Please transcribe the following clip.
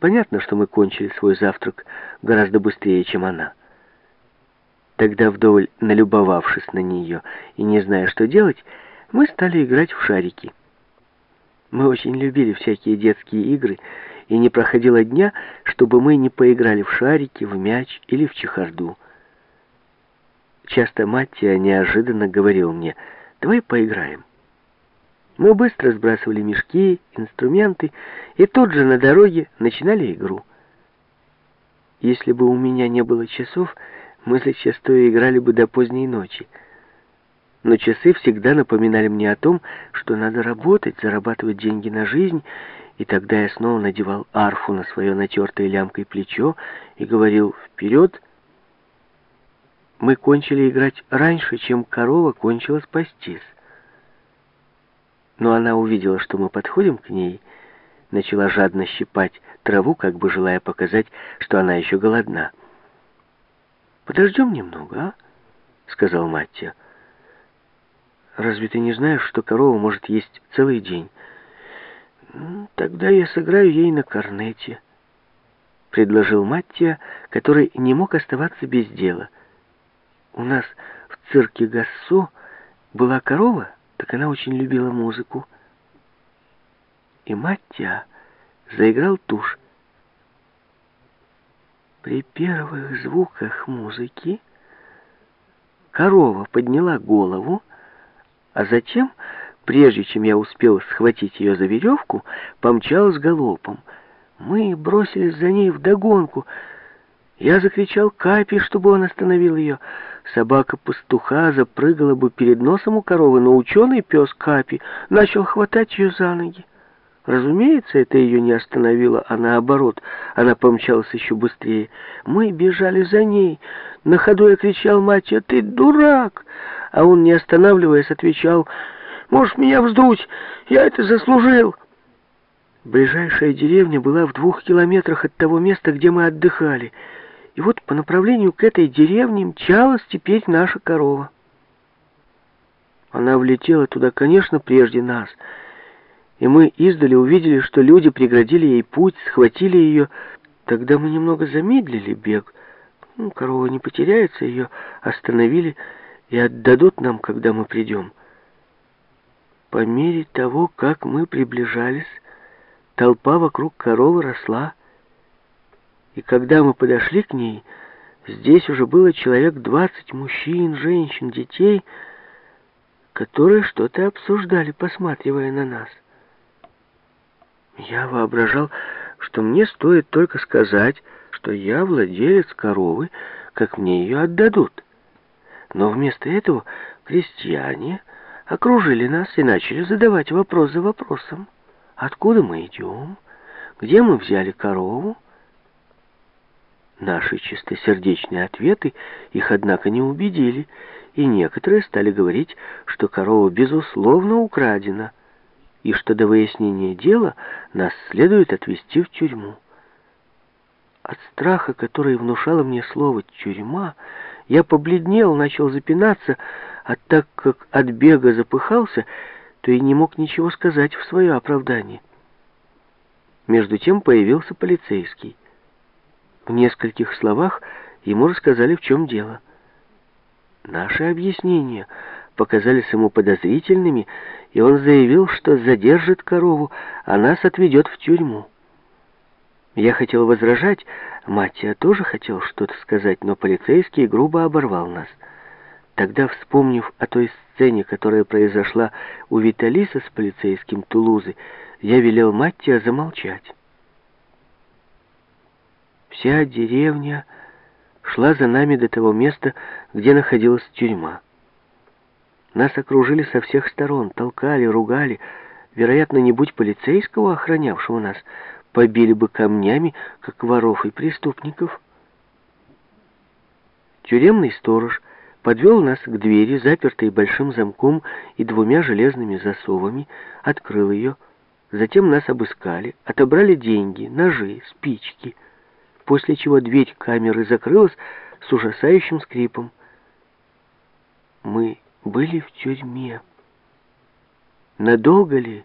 Понятно, что мы кончили свой завтрак гораздо быстрее, чем она. Тогда, вдоволь налюбовавшись на нее и не зная, что делать, мы стали играть в шарики. Мы очень любили всякие детские игры, и не проходило дня, чтобы мы не поиграли в шарики, в мяч или в чехарду. Часто Маттия неожиданно говорил мне, «Давай поиграем». Мы быстро сбрасывали мешки, инструменты, и тут же на дороге начинали игру. Если бы у меня не было часов, мы зачастую играли бы до поздней ночи. Но часы всегда напоминали мне о том, что надо работать, зарабатывать деньги на жизнь, и тогда я снова надевал арфу на свое натертое лямкой плечо и говорил «Вперед!». Мы кончили играть раньше, чем корова кончила спастись. Но она увидела, что мы подходим к ней, начала жадно щипать траву, как бы желая показать, что она еще голодна. «Подождем немного, а?» — сказал Маттия. «Разве ты не знаешь, что корова может есть целый день?» «Тогда я сыграю ей на корнете», — предложил Маттия, который не мог оставаться без дела. «У нас в цирке Гассо была корова, так она очень любила музыку». И Маттия заиграл тушь. При первых звуках музыки корова подняла голову, а затем, прежде чем я успел схватить ее за веревку, помчалась галопом. Мы бросились за ней вдогонку. Я закричал Капи, чтобы он остановил ее. Собака пастуха запрыгала бы перед носом у коровы, но ученый пес Капи начал хватать ее за ноги. Разумеется, это ее не остановило, а наоборот, она помчалась еще быстрее. Мы бежали за ней. На ходу я кричал матери, ты дурак! А он, не останавливаясь, отвечал, можешь меня вздуть, я это заслужил. Ближайшая деревня была в двух километрах от того места, где мы отдыхали. И вот по направлению к этой деревне мчалась теперь наша корова. Она влетела туда, конечно, прежде нас — и мы издали увидели, что люди преградили ей путь, схватили ее. Тогда мы немного замедлили бег. Ну, корова не потеряется, ее остановили и отдадут нам, когда мы придем. По мере того, как мы приближались, толпа вокруг коровы росла. И когда мы подошли к ней, здесь уже было человек двадцать мужчин, женщин, детей, которые что-то обсуждали, посматривая на нас. Я воображал, что мне стоит только сказать, что я владелец коровы, как мне ее отдадут. Но вместо этого крестьяне окружили нас и начали задавать вопрос за вопросом. Откуда мы идем? Где мы взяли корову? Наши чистосердечные ответы их, однако, не убедили, и некоторые стали говорить, что корова, безусловно, украдена, и что до выяснения дела нас следует отвезти в тюрьму. От страха, который внушало мне слово «тюрьма», я побледнел, начал запинаться, а так как от бега запыхался, то и не мог ничего сказать в свое оправдание. Между тем появился полицейский. В нескольких словах ему рассказали, в чем дело. Наши объяснения показались ему подозрительными, и он заявил, что задержит корову, а нас отведет в тюрьму. Я хотел возражать, Матья тоже хотел что-то сказать, но полицейский грубо оборвал нас. Тогда, вспомнив о той сцене, которая произошла у Виталиса с полицейским Тулузы, я велел Маттия замолчать. Вся деревня шла за нами до того места, где находилась тюрьма. Нас окружили со всех сторон, толкали, ругали. Вероятно, не будь полицейского, охранявшего нас, побили бы камнями, как воров и преступников. Тюремный сторож подвел нас к двери, запертой большим замком и двумя железными засовами, открыл ее. Затем нас обыскали, отобрали деньги, ножи, спички, после чего дверь камеры закрылась с ужасающим скрипом. Мы были в тюрьме. Надолго ли